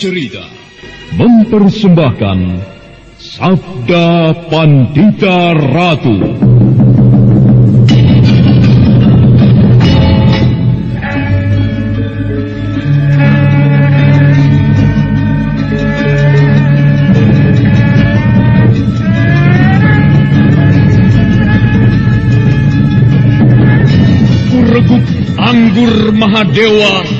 Cerita mempersembahkan Sabda Pandita Ratu. Anggur Mahadewa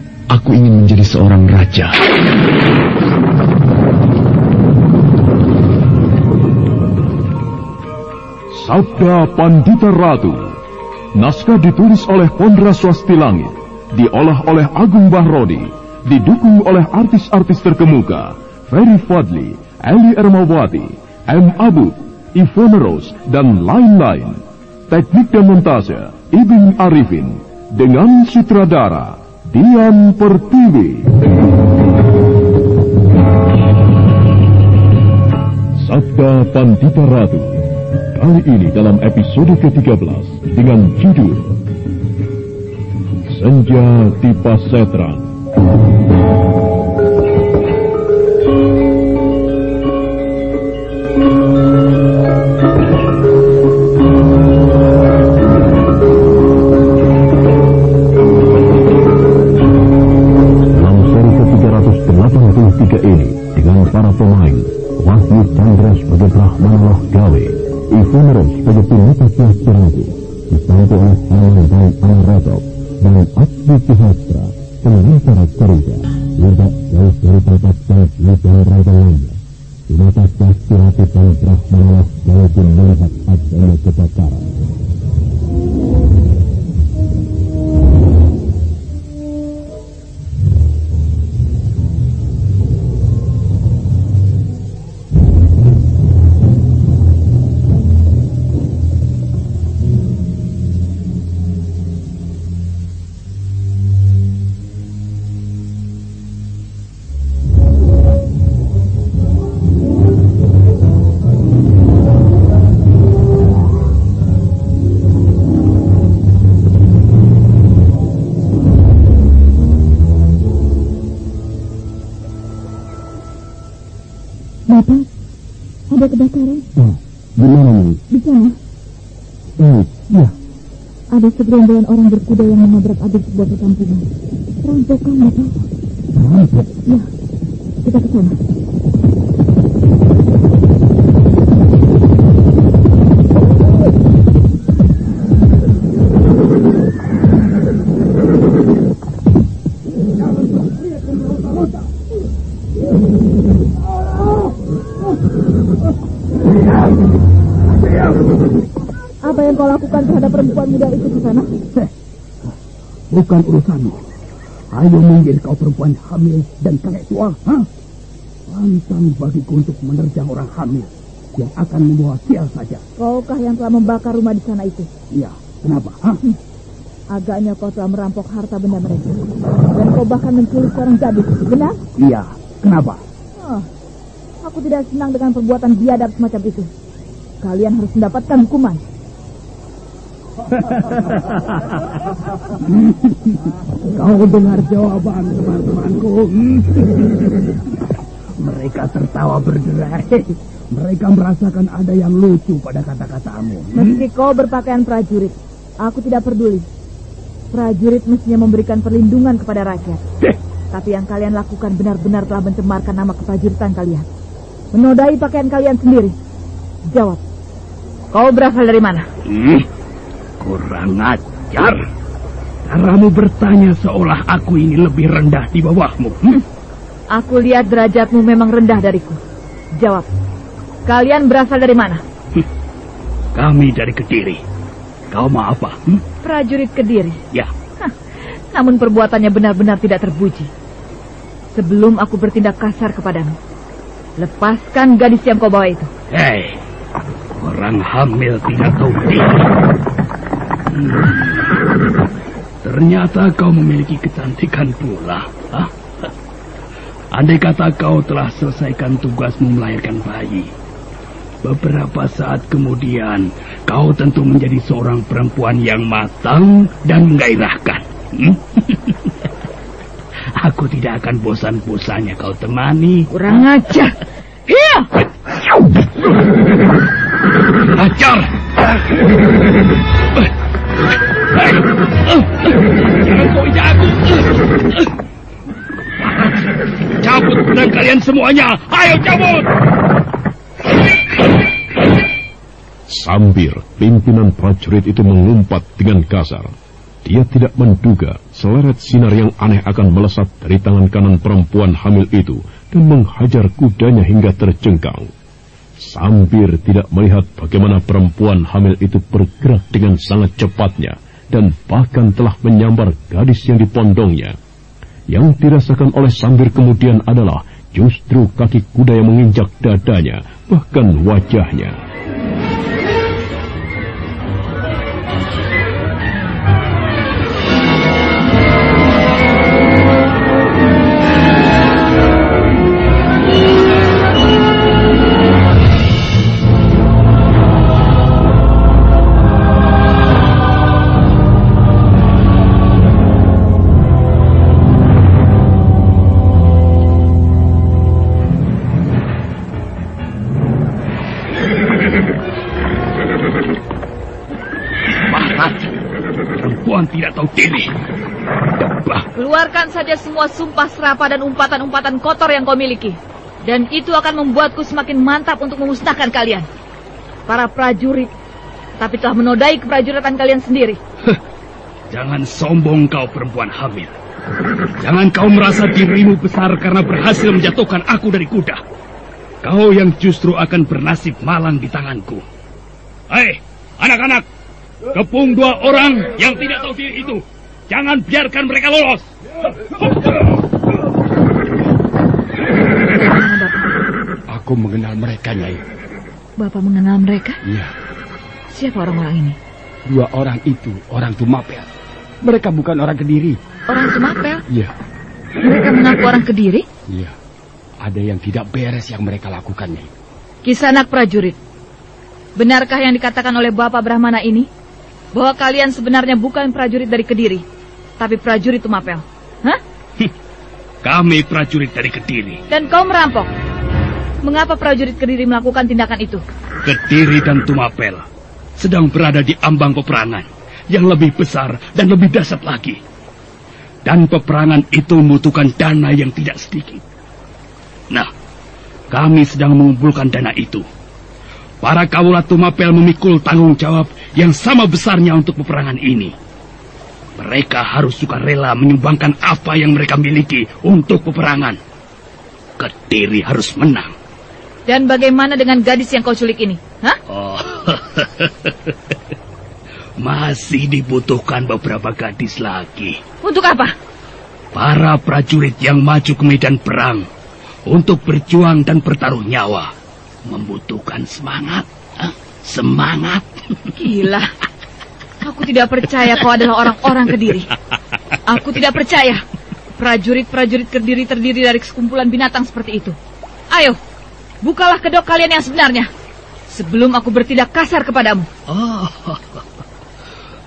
Aku ingin menjadi seorang raja. Sabda Pandita Ratu Naskah ditulis oleh Pondra Swasti Langit Diolah oleh Agung Bahrodi Didukung oleh artis-artis terkemuka Ferry Fadli, Eli Ermawati, M. Abu, Ivone Rose, dan lain-lain Teknik dan montase Ibing Arifin Dengan sutradara Dian Pertiwi Sabda Pandita Ratu Kali ini dalam episode ke-13 dengan judul Senja di Pasetran. Pemain Wahyu Chandra sebagai Brahmana Gawe, Ivone Rose sebagai Pinita Syahsiratu, dibantu oleh Hanan dan Anaratov, dan Abdi Kihastra, pengantar cerita, tidak jauh dari tempat dan segerombolan orang berkuda yang menabrak adik sebuah perkampungan. Perampokan, Bapak. rampok. Ya, kita ke sana. Kalian terhadap perempuan muda itu di sana? Bukan urusanmu. Ayo minggir kau perempuan hamil dan kakek tua. Ha? Pantang bagiku untuk menerjang orang hamil yang akan membawa sial saja. Kaukah yang telah membakar rumah di sana itu? Iya, kenapa? Ha? Agaknya kau telah merampok harta benda mereka. Dan kau bahkan menculik seorang gadis, benar? Iya, kenapa? Oh, aku tidak senang dengan perbuatan biadab semacam itu. Kalian harus mendapatkan hukuman. Kau dengar jawaban teman-temanku. Mereka tertawa berderai. Mereka merasakan ada yang lucu pada kata-katamu. Meski kau berpakaian prajurit, aku tidak peduli. Prajurit mestinya memberikan perlindungan kepada rakyat. Tapi yang kalian lakukan benar-benar telah mencemarkan nama keprajuritan kalian. Menodai pakaian kalian sendiri. Jawab. Kau berasal dari mana? Hmm, kurang ajar. Caramu bertanya seolah aku ini lebih rendah di bawahmu. Hmm? Aku lihat derajatmu memang rendah dariku. Jawab. Kalian berasal dari mana? Kami dari Kediri. Kau mau apa? Hmm? Prajurit Kediri. Ya, Hah, namun perbuatannya benar-benar tidak terpuji. Sebelum aku bertindak kasar kepadamu, lepaskan gadis yang kau bawa itu. hei. Orang hamil tidak tahu diri. Hmm. Ternyata kau memiliki kecantikan pula. Hah? Andai kata kau telah selesaikan tugasmu melahirkan bayi. Beberapa saat kemudian, kau tentu menjadi seorang perempuan yang matang dan menggairahkan. Hmm? Aku tidak akan bosan-bosannya kau temani. Kurang ajar. Iya. Ajar! Aku! Cabut pedang kalian semuanya! Ayo cabut! Sambir, pimpinan prajurit itu mengumpat dengan kasar. Dia tidak menduga seleret sinar yang aneh akan melesat dari tangan kanan perempuan hamil itu dan menghajar kudanya hingga terjengkang. Sambir tidak melihat bagaimana perempuan hamil itu bergerak dengan sangat cepatnya dan bahkan telah menyambar gadis yang dipondongnya. Yang dirasakan oleh Sambir kemudian adalah justru kaki kuda yang menginjak dadanya, bahkan wajahnya. Semua sumpah serapah dan umpatan-umpatan kotor yang kau miliki. Dan itu akan membuatku semakin mantap untuk memusnahkan kalian. Para prajurit, tapi telah menodai keprajuritan kalian sendiri. Jangan sombong kau perempuan hamil. Jangan kau merasa dirimu besar karena berhasil menjatuhkan aku dari kuda. Kau yang justru akan bernasib malang di tanganku. Hei, anak-anak, kepung dua orang yang tidak tahu diri itu. Jangan biarkan mereka lolos. Aku mengenal mereka, Nyai. Bapak mengenal mereka? Iya, Siapa orang-orang ini? dua orang itu orang Tumapel. Mereka bukan orang Kediri. Orang Sumapel? Iya, Mereka mengaku orang Kediri? iya. Ada yang tidak beres yang mereka lakukan, Nyai. Kisanak prajurit. Benarkah yang dikatakan oleh Bapak Brahmana ini? Bahwa kalian sebenarnya bukan prajurit dari Kediri, tapi prajurit Tumapel. Hah? Kami prajurit dari Kediri. Dan kau merampok. Mengapa prajurit Kediri melakukan tindakan itu? Kediri dan Tumapel sedang berada di ambang peperangan yang lebih besar dan lebih dahsyat lagi. Dan peperangan itu membutuhkan dana yang tidak sedikit. Nah, kami sedang mengumpulkan dana itu. Para kaulah Tumapel memikul tanggung jawab yang sama besarnya untuk peperangan ini. Mereka harus suka rela menyumbangkan apa yang mereka miliki untuk peperangan. Kediri harus menang. Dan bagaimana dengan gadis yang kau culik ini? Hah? Oh. masih dibutuhkan beberapa gadis lagi. Untuk apa? Para prajurit yang maju ke medan perang untuk berjuang dan bertaruh nyawa membutuhkan semangat. Hah? Semangat. Gila. Aku tidak percaya kau adalah orang-orang Kediri. Aku tidak percaya. Prajurit-prajurit Kediri terdiri dari sekumpulan binatang seperti itu. Ayo, bukalah kedok kalian yang sebenarnya. Sebelum aku bertindak kasar kepadamu. Oh,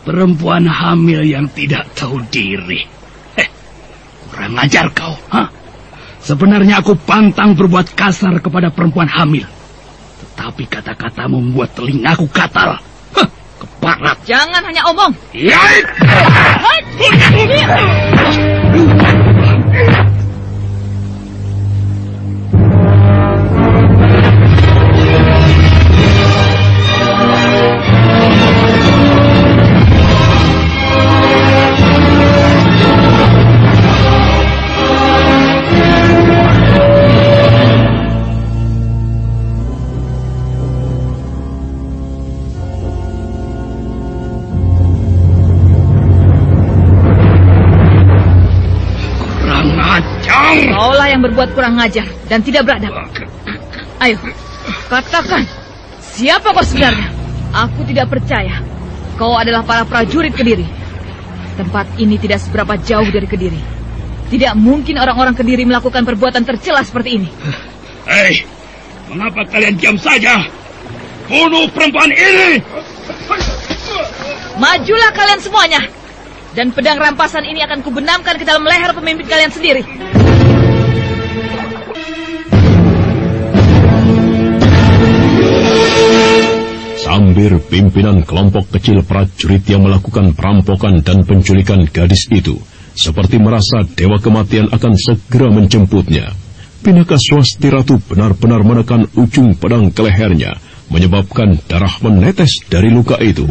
perempuan hamil yang tidak tahu diri. Eh, kurang ajar kau. Hah? Sebenarnya aku pantang berbuat kasar kepada perempuan hamil. Tetapi kata-katamu membuat telingaku katal. Keparat. Jangan hanya omong. Ya. Berbuat kurang ajar dan tidak beradab. Ayo, katakan. Siapa kau sebenarnya? Aku tidak percaya. Kau adalah para prajurit Kediri. Tempat ini tidak seberapa jauh dari Kediri. Tidak mungkin orang-orang Kediri melakukan perbuatan tercela seperti ini. Hei, mengapa kalian diam saja? Bunuh perempuan ini! Majulah kalian semuanya. Dan pedang rampasan ini akan kubenamkan ke dalam leher pemimpin kalian sendiri. Sambil pimpinan kelompok kecil prajurit yang melakukan perampokan dan penculikan gadis itu, seperti merasa dewa kematian akan segera menjemputnya. Pinaka Swasti Ratu benar-benar menekan ujung pedang ke lehernya, menyebabkan darah menetes dari luka itu.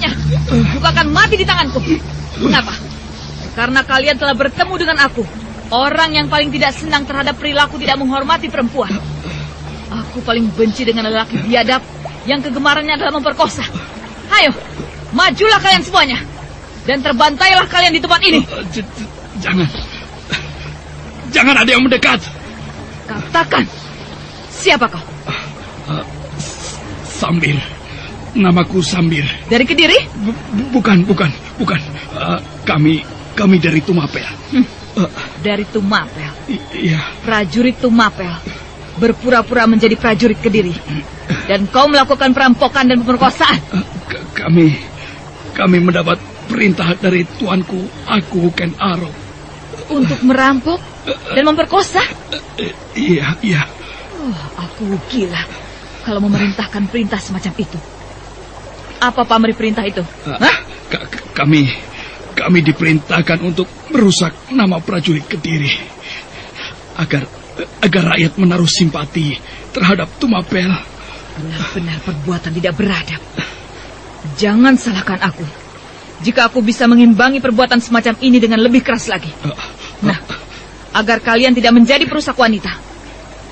Semuanya juga akan mati di tanganku. Mengapa? Karena kalian telah bertemu dengan aku. Orang yang paling tidak senang terhadap perilaku tidak menghormati perempuan. Aku paling benci dengan lelaki biadab yang kegemarannya adalah memperkosa. Ayo, majulah kalian semuanya. Dan terbantailah kalian di tempat ini. J- Jangan! Jangan ada yang mendekat! Katakan, siapa kau? Sambir. Namaku Sambir. Dari Kediri? Bu- bukan, bukan, bukan. Eh, kami, kami dari Tumapel. Eh, Dari Tumapel. iya, Prajurit Tumapel. Berpura-pura menjadi prajurit Kediri. Dan kau melakukan perampokan dan pemerkosaan. k- kami, kami mendapat perintah dari tuanku, aku Ken Arok. Untuk merampok dan memperkosa? Iya, iya. Oh, aku gila kalau memerintahkan perintah semacam itu. Apa pamrih perintah itu? Hah? ka- ka- kami, kami diperintahkan untuk merusak nama prajurit Kediri. Agar, agar rakyat menaruh simpati terhadap Tumapel. Benar-benar perbuatan tidak beradab. Jangan salahkan aku. Jika aku bisa mengimbangi perbuatan semacam ini dengan lebih keras lagi. Nah, agar kalian tidak menjadi perusak wanita.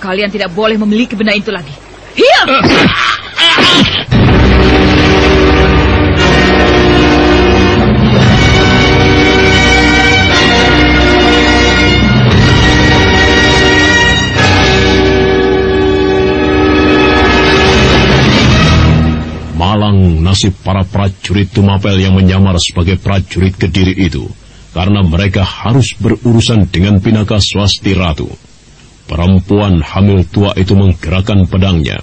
Kalian tidak boleh memiliki benda itu lagi. Hiya! nasib para prajurit Tumapel yang menyamar sebagai prajurit Kediri itu, karena mereka harus berurusan dengan Pinaka Swasti Ratu. Perempuan hamil tua itu menggerakkan pedangnya,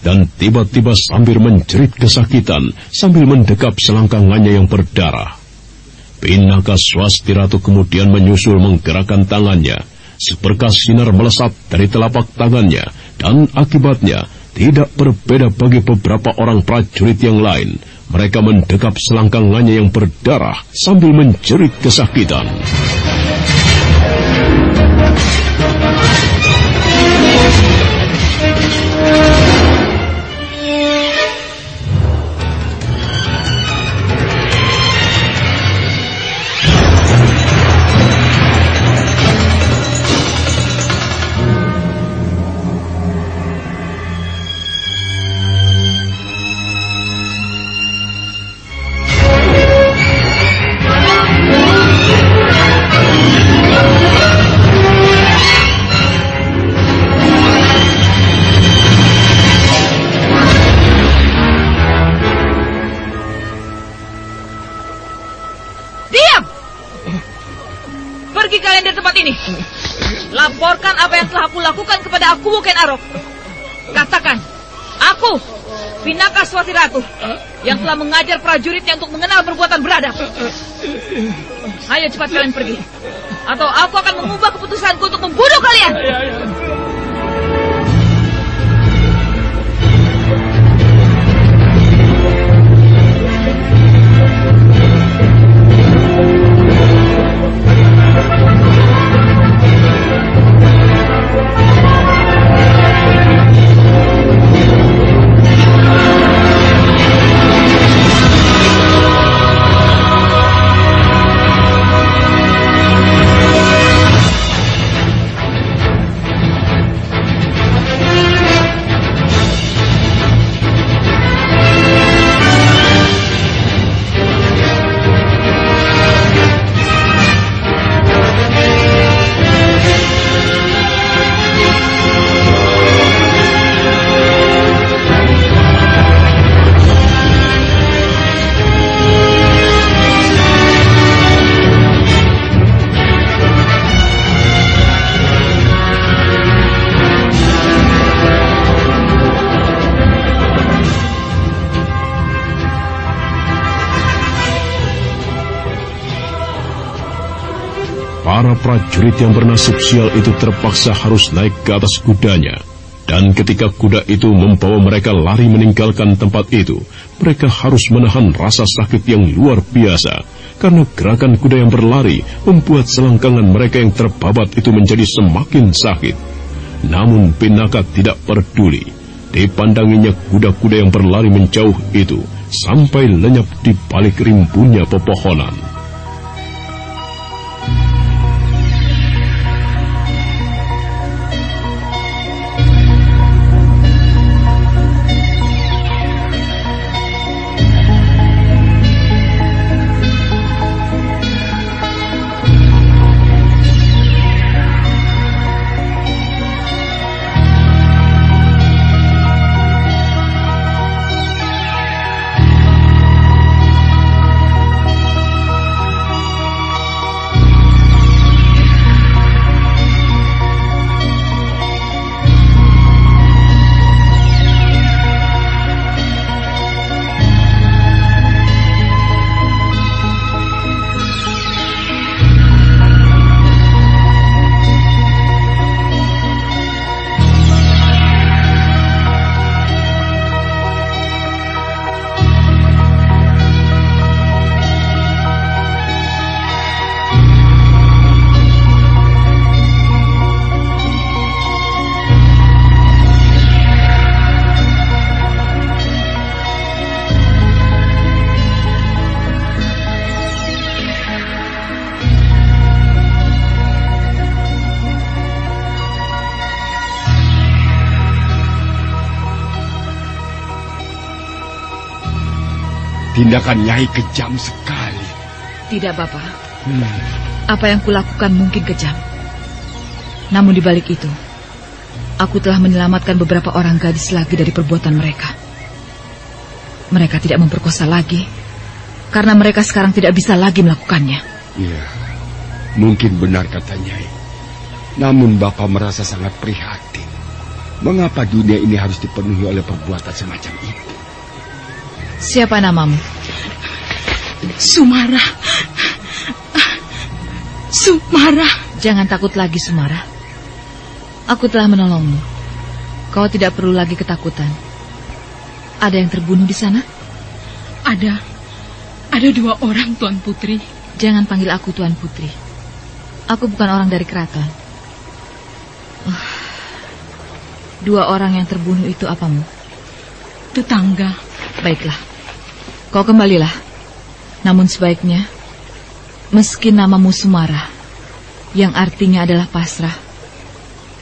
dan tiba-tiba sambil menjerit kesakitan sambil mendekap selangkangannya yang berdarah. Pinaka Swasti Ratu kemudian menyusul menggerakkan tangannya, seberkas sinar melesat dari telapak tangannya, dan akibatnya tidak berbeda bagi beberapa orang prajurit yang lain. Mereka mendekap selangkangannya yang berdarah sambil menjerit kesakitan. Bukan Arok. Katakan, aku, Pinaka Swati Ratu, yang telah mengajar prajuritnya untuk mengenal perbuatan beradab. Ayo cepat kalian pergi. Atau aku akan mengubah keputusanku untuk membunuh kalian. Prajurit yang bernasib sial itu terpaksa harus naik ke atas kudanya. Dan ketika kuda itu membawa mereka lari meninggalkan tempat itu, mereka harus menahan rasa sakit yang luar biasa. Karena gerakan kuda yang berlari membuat selangkangan mereka yang terbabat itu menjadi semakin sakit. Namun Pinaka tidak peduli. Dipandanginya kuda-kuda yang berlari menjauh itu sampai lenyap di balik rimbunnya pepohonan. Tindakan Nyai kejam sekali. Tidak, Bapak. Hmm. Apa yang kulakukan mungkin kejam. Namun di balik itu, aku telah menyelamatkan beberapa orang gadis lagi dari perbuatan mereka. mereka tidak memperkosa lagi. Karena mereka sekarang tidak bisa lagi melakukannya. Iya, mungkin benar katanya. Namun Bapak merasa sangat prihatin. Mengapa dunia ini harus dipenuhi oleh perbuatan semacam itu? Siapa namamu? Sumara. Sumara. Jangan takut lagi, Sumara. Aku telah menolongmu. Kau tidak perlu lagi ketakutan. Ada yang terbunuh di sana? Ada. Ada dua orang, Tuan Putri. Jangan panggil aku Tuan Putri. Aku bukan orang dari keraton. Uh, dua orang yang terbunuh itu apamu? Tetangga. Baiklah. Kau kembalilah. Namun sebaiknya, meski namamu Sumara, yang artinya adalah pasrah,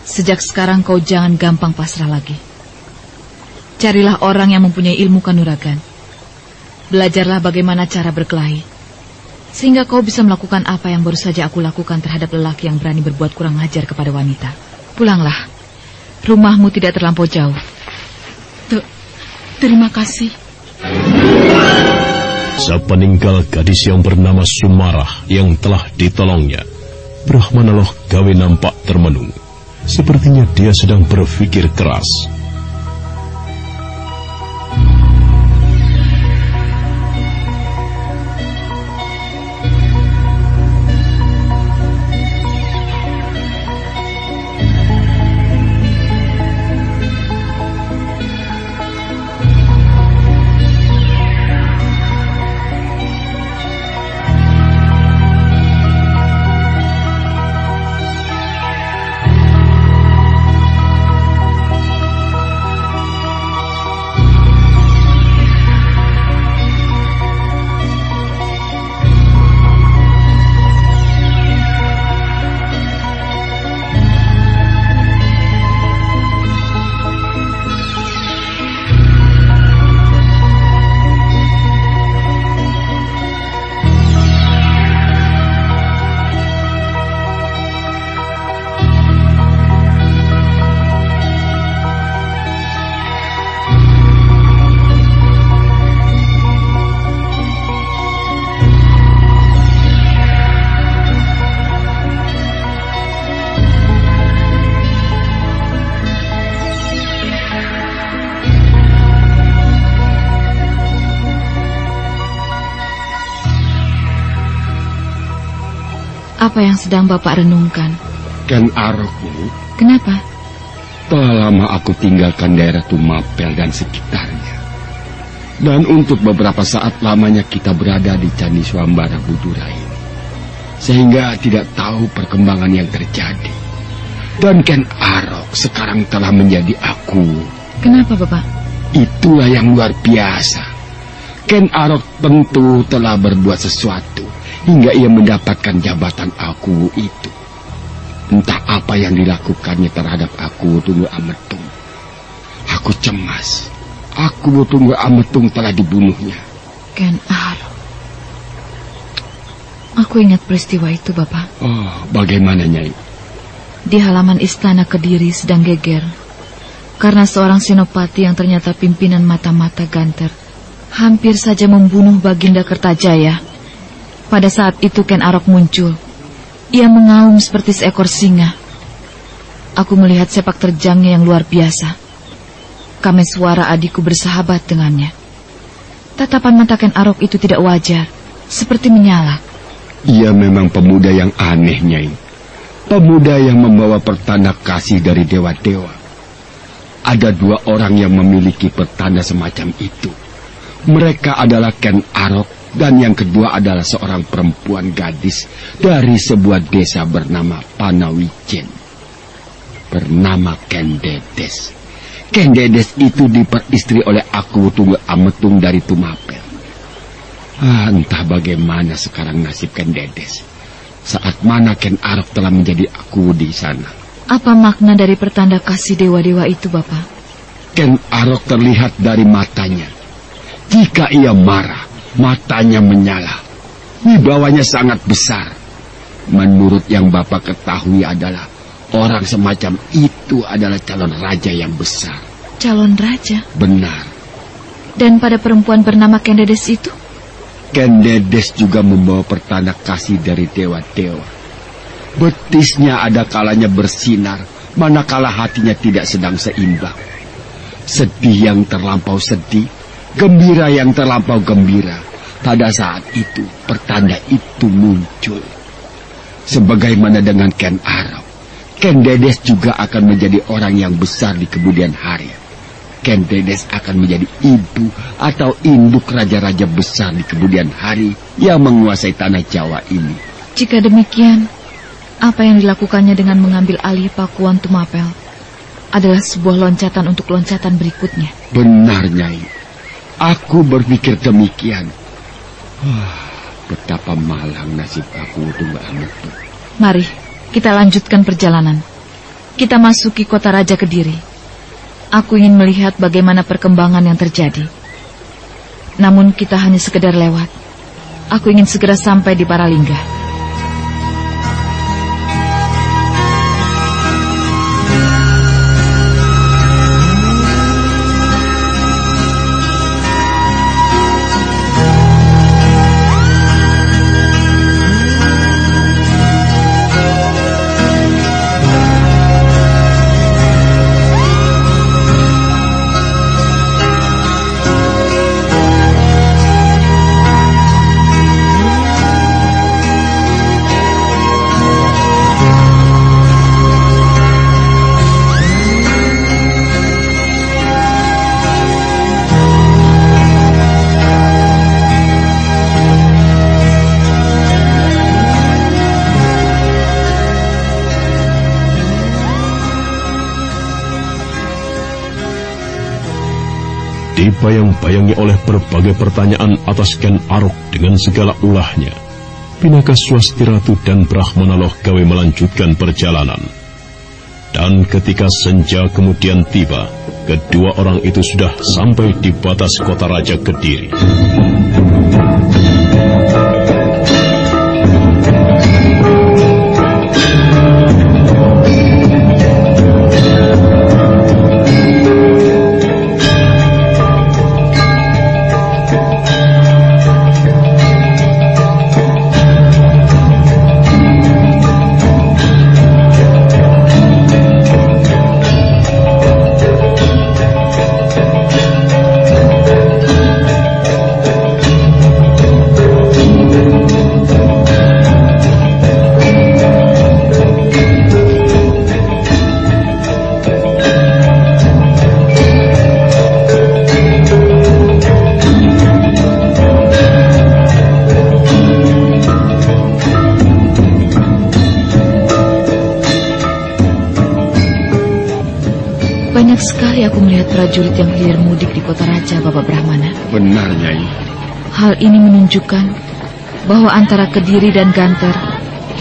sejak sekarang kau jangan gampang pasrah lagi. Carilah orang yang mempunyai ilmu kanuragan. Belajarlah bagaimana cara berkelahi. Sehingga kau bisa melakukan apa yang baru saja aku lakukan terhadap lelaki yang berani berbuat kurang ajar kepada wanita. Pulanglah. Rumahmu tidak terlampau jauh. Terima kasih. Sepeninggal gadis yang bernama Sumarah yang telah ditolongnya, Brahmana Loh Gawe nampak termenung. Sepertinya dia sedang berpikir keras. Apa yang sedang Bapak renungkan? Ken Arokmu. Kenapa? Telah lama aku tinggalkan daerah Tumapel dan sekitarnya. Dan untuk beberapa saat lamanya kita berada di Candi Swambara Budura ini. Sehingga tidak tahu perkembangan yang terjadi. Dan Ken Arok sekarang telah menjadi aku. Kenapa, Bapak? Itulah yang luar biasa. Ken Arok tentu telah berbuat sesuatu hingga ia mendapatkan jabatan aku itu. Entah apa yang dilakukannya terhadap aku Tunggu Ametung. Aku cemas. Aku Tunggu Ametung telah dibunuhnya. Ken Arok. Aku ingat peristiwa itu, Bapak. Oh, bagaimana, Nyai? Di halaman istana Kediri sedang geger. Karena seorang senopati yang ternyata pimpinan mata-mata ganter hampir saja membunuh Baginda Kertajaya. Pada saat itu Ken Arok muncul. Ia mengaum seperti seekor singa. Aku melihat sepak terjangnya yang luar biasa. Kame suara adikku bersahabat dengannya. Tatapan mata Ken Arok itu tidak wajar, seperti menyala. Ia memang pemuda yang aneh, Nyai. Pemuda yang membawa pertanda kasih dari dewa-dewa. Ada dua orang yang memiliki pertanda semacam itu. Mereka adalah Ken Arok dan yang kedua adalah seorang perempuan gadis dari sebuah desa bernama Panawijen. Bernama Ken Dedes. Ken Dedes itu diperistri oleh aku Tunggu Ametung dari Tumapel. Ah, entah bagaimana sekarang nasib Ken Dedes. Saat mana Ken Arok telah menjadi aku di sana. Apa makna dari pertanda kasih dewa-dewa itu, Bapak? Ken Arok terlihat dari matanya. Jika ia marah, matanya menyala. Wibawanya sangat besar. Menurut yang Bapak ketahui adalah orang semacam itu adalah calon raja yang besar. Calon raja? Benar. Dan pada perempuan bernama Kendedes itu? Kendedes juga membawa pertanda kasih dari dewa-dewa. Betisnya ada kalanya bersinar, manakala hatinya tidak sedang seimbang. Sedih yang terlampau sedih, gembira yang terlampau gembira. Pada saat itu, pertanda itu muncul. Sebagaimana dengan Ken Arok, Ken Dedes juga akan menjadi orang yang besar di kemudian hari. Ken Dedes akan menjadi ibu atau induk raja-raja besar di kemudian hari yang menguasai tanah Jawa ini. Jika demikian, apa yang dilakukannya dengan mengambil alih Pakuan Tumapel adalah sebuah loncatan untuk loncatan berikutnya. Benar, Nyai. Aku berpikir demikian. Betapa malang nasib aku tunggal itu. Mari, kita lanjutkan perjalanan. Kita masuki kota Raja Kediri. Aku ingin melihat bagaimana perkembangan yang terjadi. Namun kita hanya sekedar lewat. Aku ingin segera sampai di Paralingga. Dibayang-bayangi oleh berbagai pertanyaan atas Ken Arok dengan segala ulahnya. Pinaka Swasti Ratu dan Brahmana Loh Gawe melanjutkan perjalanan. Dan ketika senja kemudian tiba, kedua orang itu sudah sampai di batas kota Raja Kediri. Prajurit yang hilir mudik di kota raja Bapak Brahmana. Benar, Nyai. Hal ini menunjukkan bahwa antara Kediri dan Ganter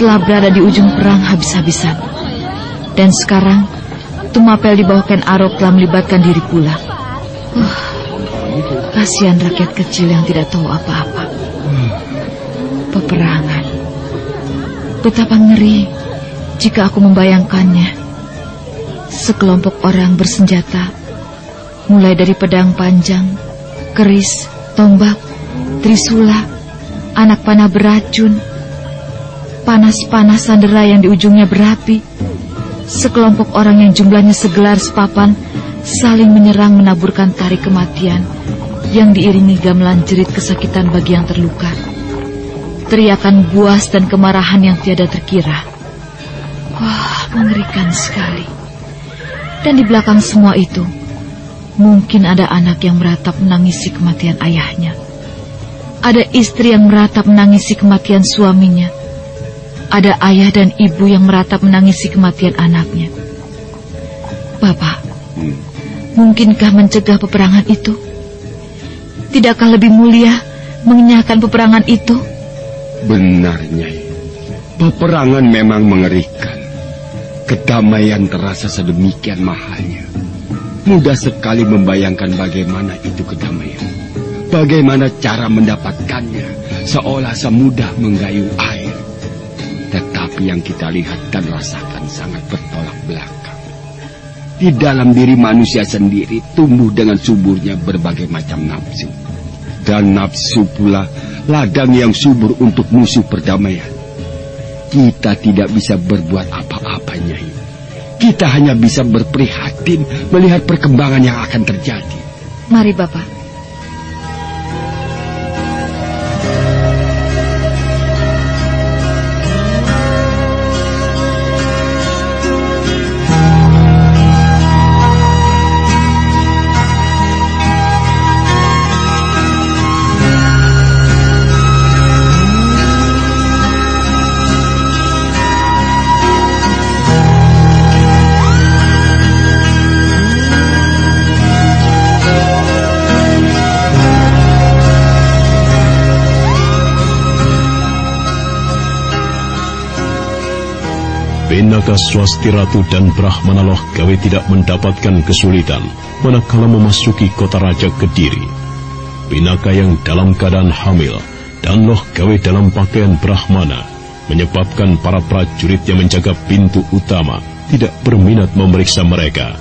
telah berada di ujung perang habis-habisan. Dan sekarang, Tumapel di bawah Ken Arok telah melibatkan diri pula. Uh, kasihan rakyat kecil yang tidak tahu apa-apa. Peperangan. Betapa ngeri jika aku membayangkannya. Sekelompok orang bersenjata mulai dari pedang panjang, keris, tombak, trisula, anak panah beracun, panas-panas sandera yang di ujungnya berapi, sekelompok orang yang jumlahnya segelar sepapan saling menyerang menaburkan tarik kematian yang diiringi gamelan jerit kesakitan bagi yang terluka. Teriakan buas dan kemarahan yang tiada terkira. Wah, mengerikan sekali. Dan di belakang semua itu, Mungkin ada anak yang meratap menangisi kematian ayahnya. Ada istri yang meratap menangisi kematian suaminya. Ada ayah dan ibu yang meratap menangisi kematian anaknya. Bapak, hmm. mungkinkah mencegah peperangan itu? Tidakkah lebih mulia mengenyahkan peperangan itu? Benarnya, peperangan memang mengerikan. Kedamaian terasa sedemikian mahalnya. Mudah sekali membayangkan bagaimana itu kedamaian. Bagaimana cara mendapatkannya, seolah semudah menggayung air. Tetapi yang kita lihat dan rasakan sangat bertolak belakang. di dalam diri manusia sendiri tumbuh dengan suburnya berbagai macam nafsu. Dan nafsu pula ladang yang subur untuk musuh perdamaian. Kita tidak bisa berbuat apa-apa, Nyai. Kita hanya bisa berprihatin melihat perkembangan yang akan terjadi. Mari, Bapak. Pinaka Swasti Ratu dan Brahmana Loh Gawe tidak mendapatkan kesulitan manakala memasuki kota Raja Kediri. Pinaka yang dalam keadaan hamil dan Loh Gawe dalam pakaian Brahmana menyebabkan para prajurit yang menjaga pintu utama tidak berminat memeriksa mereka.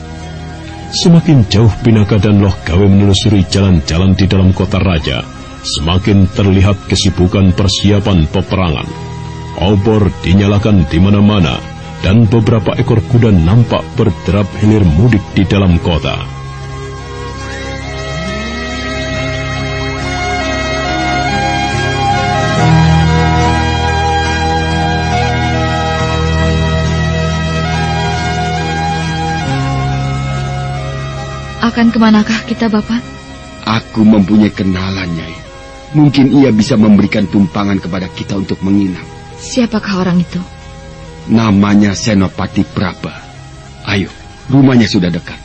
Semakin jauh Pinaka dan Loh Gawe menelusuri jalan-jalan di dalam kota Raja, semakin terlihat kesibukan persiapan peperangan. Obor dinyalakan di mana-mana, dan beberapa ekor kuda nampak berderap hilir mudik di dalam kota. Akan ke manakah kita, Bapak? Aku mempunyai kenalan, Nyai. Mungkin ia bisa memberikan tumpangan kepada kita untuk menginap. Siapakah orang itu? Namanya Senopati Praba. Ayo, rumahnya sudah dekat.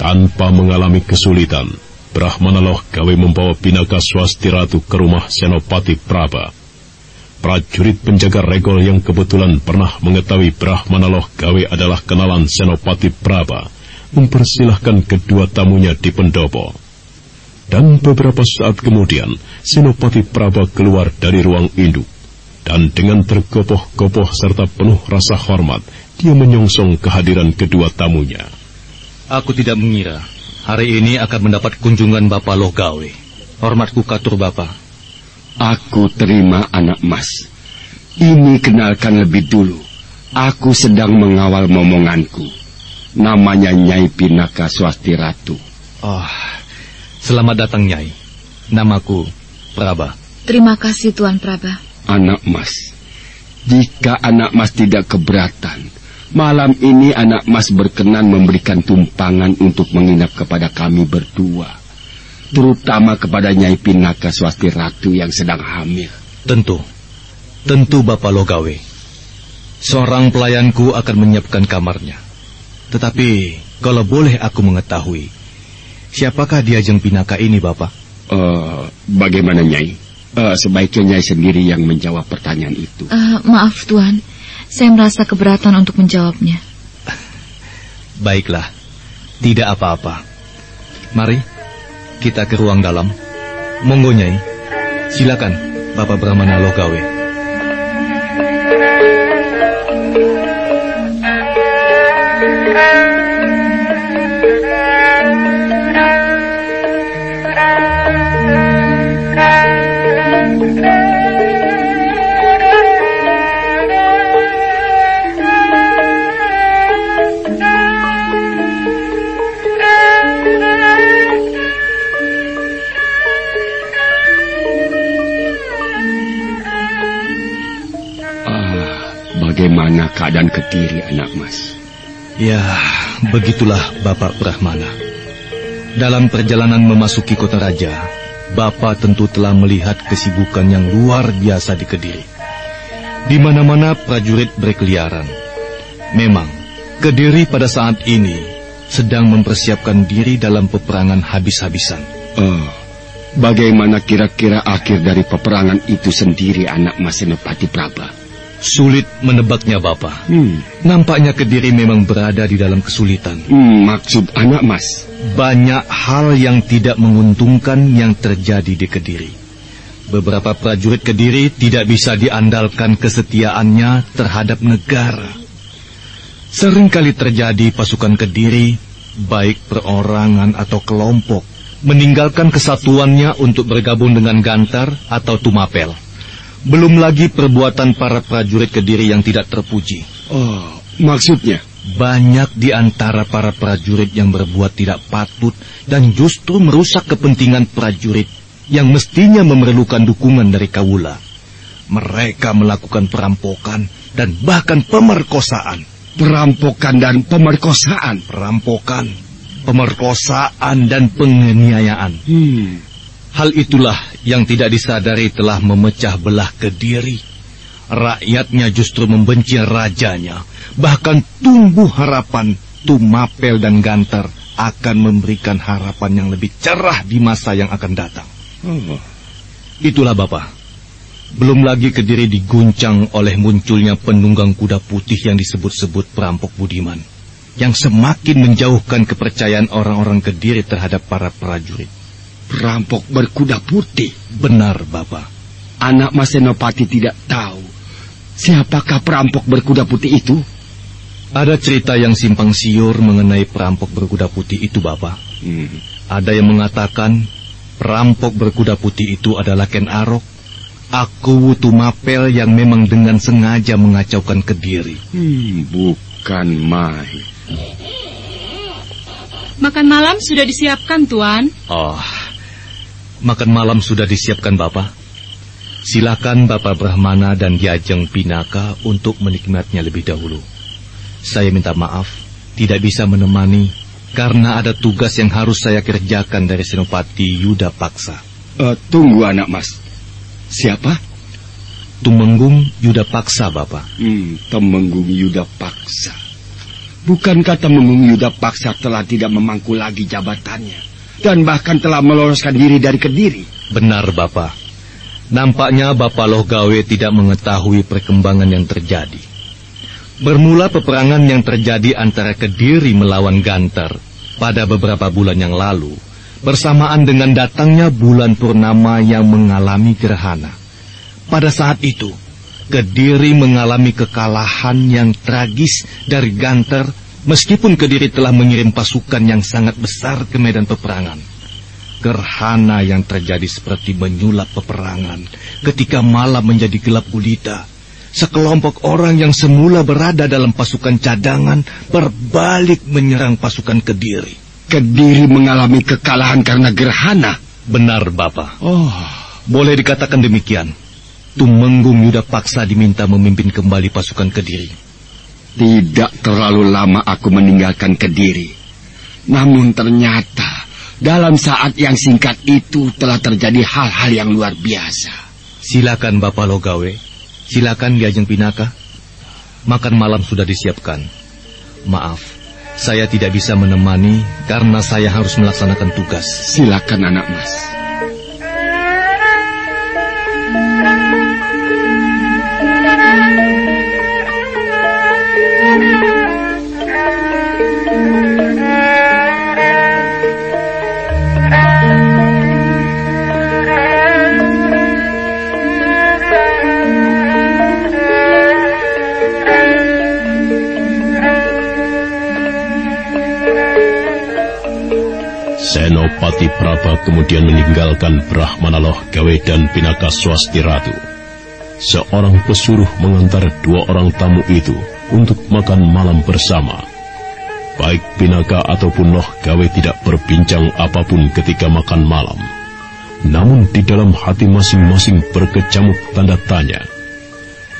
Tanpa mengalami kesulitan, Brahmana Loh Gawe membawa Pinaka Swasti Ratu ke rumah Senopati Praba. Prajurit penjaga regol yang kebetulan pernah mengetahui Brahmana Loh Gawe adalah kenalan Senopati Praba, mempersilahkan kedua tamunya di pendopo. Dan beberapa saat kemudian, Senopati Praba keluar dari ruang induk dan dengan tergopoh-gopoh serta penuh rasa hormat, dia menyongsong kehadiran kedua tamunya. Aku tidak mengira hari ini akan mendapat kunjungan Bapak Logawe. Hormatku katur Bapak. Aku terima anak mas. Ini kenalkan lebih dulu. Aku sedang mengawal momonganku. Namanya Nyai Pinaka Swasti Ratu. Oh, selamat datang Nyai. Namaku Praba. Terima kasih Tuan Praba anak mas. Jika anak mas tidak keberatan, malam ini anak mas berkenan memberikan tumpangan untuk menginap kepada kami berdua. Terutama kepada Nyai Pinaka Swasti Ratu yang sedang hamil. Tentu, tentu Bapak Logawe. Seorang pelayanku akan menyiapkan kamarnya. Tetapi, kalau boleh aku mengetahui, siapakah dia Jeng Pinaka ini, Bapak? Uh, bagaimana, Nyai? Uh, sebaiknya Nyai sendiri yang menjawab pertanyaan itu. Uh, maaf Tuan, saya merasa keberatan untuk menjawabnya. Baiklah, tidak apa-apa. Mari, kita ke ruang dalam. Monggo Nyai, silakan Bapak Brahmana Logawe. Bagaimana keadaan Kediri, anak mas? Ya, begitulah Bapak Brahmana. Dalam perjalanan memasuki kota raja, Bapak tentu telah melihat kesibukan yang luar biasa di Kediri. Di mana-mana prajurit berkeliaran. Memang, Kediri pada saat ini sedang mempersiapkan diri dalam peperangan habis-habisan. Oh, bagaimana kira-kira akhir dari peperangan itu sendiri, anak Mas Senopati Praba? Sulit menebaknya, Bapak. Hmm. Nampaknya Kediri memang berada di dalam kesulitan. Hmm, maksud anak mas? Banyak hal yang tidak menguntungkan yang terjadi di Kediri. Beberapa prajurit Kediri tidak bisa diandalkan kesetiaannya terhadap negara. Seringkali terjadi pasukan Kediri, baik perorangan atau kelompok, meninggalkan kesatuannya untuk bergabung dengan Gantar atau Tumapel. Belum lagi perbuatan para prajurit Kediri yang tidak terpuji. Oh, maksudnya? Banyak di antara para prajurit yang berbuat tidak patut dan justru merusak kepentingan prajurit yang mestinya memerlukan dukungan dari Kawula. Mereka melakukan perampokan dan bahkan pemerkosaan. Perampokan dan pemerkosaan. Perampokan, pemerkosaan dan penganiayaan. Hmm. Hal itulah yang tidak disadari telah memecah belah Kediri. Rakyatnya justru membenci rajanya. Bahkan tumbuh harapan Tumapel dan Gantar akan memberikan harapan yang lebih cerah di masa yang akan datang. Itulah Bapak. Belum lagi Kediri diguncang oleh munculnya penunggang kuda putih yang disebut-sebut perampok Budiman. Yang semakin menjauhkan kepercayaan orang-orang Kediri terhadap para prajurit. Perampok berkuda putih? Benar, Bapak. Anak Mas Senopati tidak tahu siapakah perampok berkuda putih itu? Ada cerita yang simpang siur mengenai perampok berkuda putih itu, Bapak. Hmm. Ada yang mengatakan perampok berkuda putih itu adalah Ken Arok Aku Tumapel yang memang dengan sengaja mengacaukan Kediri. Hmm, bukan main. Makan malam sudah disiapkan, Tuan. Oh, makan malam sudah disiapkan, Bapak. Silakan Bapak Brahmana dan Jajeng Pinaka untuk menikmatinya lebih dahulu. Saya minta maaf, tidak bisa menemani karena ada tugas yang harus saya kerjakan dari Senopati Yuda Paksa. Uh, tunggu anak mas, Siapa? Tumenggung Yuda Paksa, Bapak. Hmm, Tumenggung Yuda Paksa. Bukankah Tumenggung Yuda Paksa telah tidak memangku lagi jabatannya? Dan bahkan telah meloloskan diri dari Kediri? Benar, Bapak. Nampaknya Bapak Lohgawe tidak mengetahui perkembangan yang terjadi. Bermula peperangan yang terjadi antara Kediri melawan Gantar pada beberapa bulan yang lalu bersamaan dengan datangnya bulan purnama yang mengalami gerhana. Pada saat itu, Kediri mengalami kekalahan yang tragis dari Ganter meskipun Kediri telah mengirim pasukan yang sangat besar ke medan peperangan. Gerhana yang terjadi seperti menyulap peperangan ketika malam menjadi gelap gulita. Sekelompok orang yang semula berada dalam pasukan cadangan berbalik menyerang pasukan Kediri. Kediri mengalami kekalahan karena gerhana. Benar, Bapak. Oh, boleh dikatakan demikian. Tumenggung Yuda Paksa diminta memimpin kembali pasukan Kediri. Tidak terlalu lama aku meninggalkan Kediri. Namun ternyata dalam saat yang singkat itu telah terjadi hal-hal yang luar biasa. Silakan Bapak Logawe. Silakan Diajeng Pinaka. Makan malam sudah disiapkan. Maaf, saya tidak bisa menemani karena saya harus melaksanakan tugas. Silakan anak mas. Senopati Praba kemudian meninggalkan Brahmana Loh Gawe dan Pinaka Swasti Ratu. Seorang pesuruh mengantar dua orang tamu itu untuk makan malam bersama. Baik Pinaka ataupun Loh Gawe tidak berbincang apa pun ketika makan malam. Namun di dalam hati masing-masing berkecamuk tanda tanya.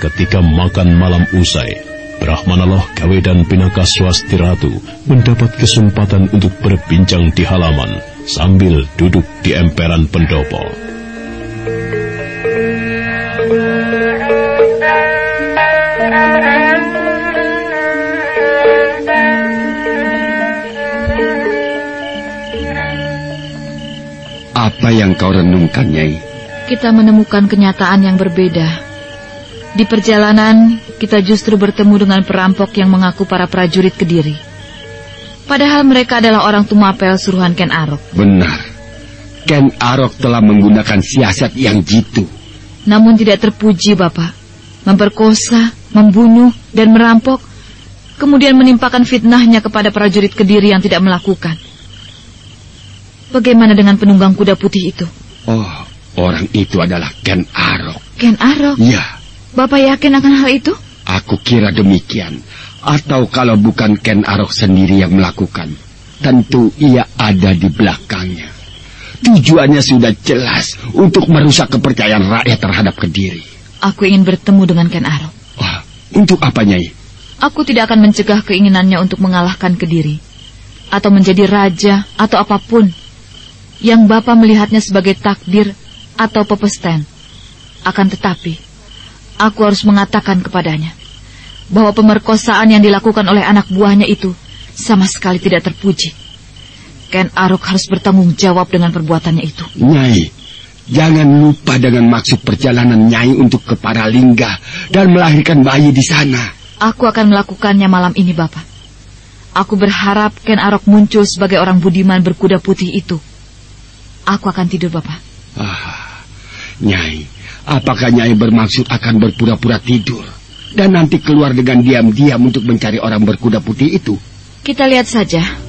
Ketika makan malam usai, Brahmana Loh Gawe dan Pinaka Swasti Ratu mendapat kesempatan untuk berbincang di halaman sambil duduk di emperan pendopo. Apa yang kau renungkan, Nyai? Kita menemukan kenyataan yang berbeda. Di perjalanan, kita justru bertemu dengan perampok yang mengaku para prajurit Kediri. Padahal mereka adalah orang Tumapel suruhan Ken Arok. Benar. Ken Arok telah menggunakan siasat yang jitu. Namun tidak terpuji, Bapak. Memperkosa, membunuh, dan merampok kemudian menimpakan fitnahnya kepada prajurit Kediri yang tidak melakukan. Bagaimana dengan penunggang kuda putih itu? Oh, orang itu adalah Ken Arok. Ken Arok? Ya. Bapak yakin akan hal itu? Aku kira demikian. Atau kalau bukan Ken Arok sendiri yang melakukan, tentu ia ada di belakangnya. Tujuannya sudah jelas untuk merusak kepercayaan rakyat terhadap Kediri. Aku ingin bertemu dengan Ken Arok. Wah, untuk apa, Nyai? Aku tidak akan mencegah keinginannya untuk mengalahkan Kediri. Atau menjadi raja, atau apa pun. Yang Bapak melihatnya sebagai takdir atau pepesten. Akan tetapi, aku harus mengatakan kepadanya bahwa pemerkosaan yang dilakukan oleh anak buahnya itu sama sekali tidak terpuji. Ken Arok harus bertanggung jawab dengan perbuatannya itu. Nyai, jangan lupa dengan maksud perjalanan Nyai untuk ke Paralingga dan melahirkan bayi di sana. Aku akan melakukannya malam ini, Bapak. Aku berharap Ken Arok muncul sebagai orang budiman berkuda putih itu. Aku akan tidur, Bapak. Ah, Nyai, apakah Nyai bermaksud akan berpura-pura tidur? Dan nanti keluar dengan diam-diam untuk mencari orang berkuda putih itu? Kita lihat saja.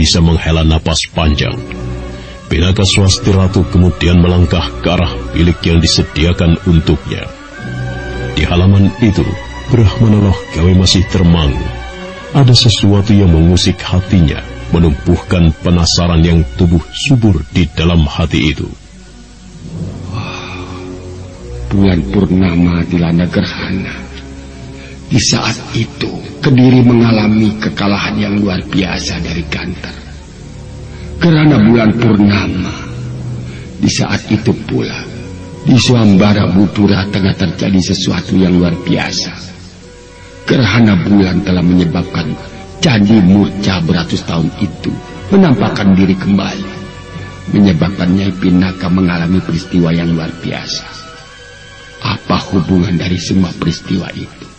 Bisa menghela napas panjang. Pinaka Swasti Ratu kemudian melangkah ke arah bilik yang disediakan untuknya. Di halaman itu, Brahmana Gawe masih termangu. Ada sesuatu yang mengusik hatinya, menumpuhkan penasaran yang tubuh subur di dalam hati itu. Bulan purnama dilanda gerhana. Di saat itu, Kediri mengalami kekalahan yang luar biasa dari Gantar. Karena bulan purnama, di saat itu pula, di Suambara Bupura tengah terjadi sesuatu yang luar biasa. Gerhana bulan telah menyebabkan candi murca beratus tahun itu menampakkan diri kembali. Menyebabkan Nyai Pinaka mengalami peristiwa yang luar biasa. Apa hubungan dari semua peristiwa itu?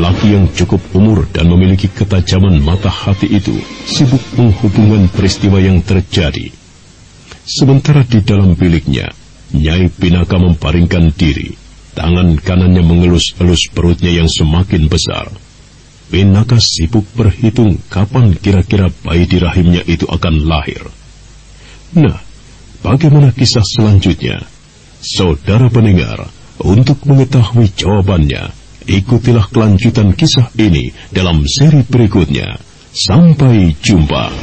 Lelaki yang cukup umur dan memiliki ketajaman mata hati itu sibuk menghubungkan peristiwa yang terjadi. Sementara di dalam biliknya, Nyai Pinaka memparingkan diri. Tangan kanannya mengelus-elus perutnya yang semakin besar. Pinaka sibuk berhitung kapan kira-kira bayi di rahimnya itu akan lahir. Nah, bagaimana kisah selanjutnya? Saudara pendengar, untuk mengetahui jawabannya, Ikutilah kelanjutan kisah ini dalam seri berikutnya. Sampai jumpa.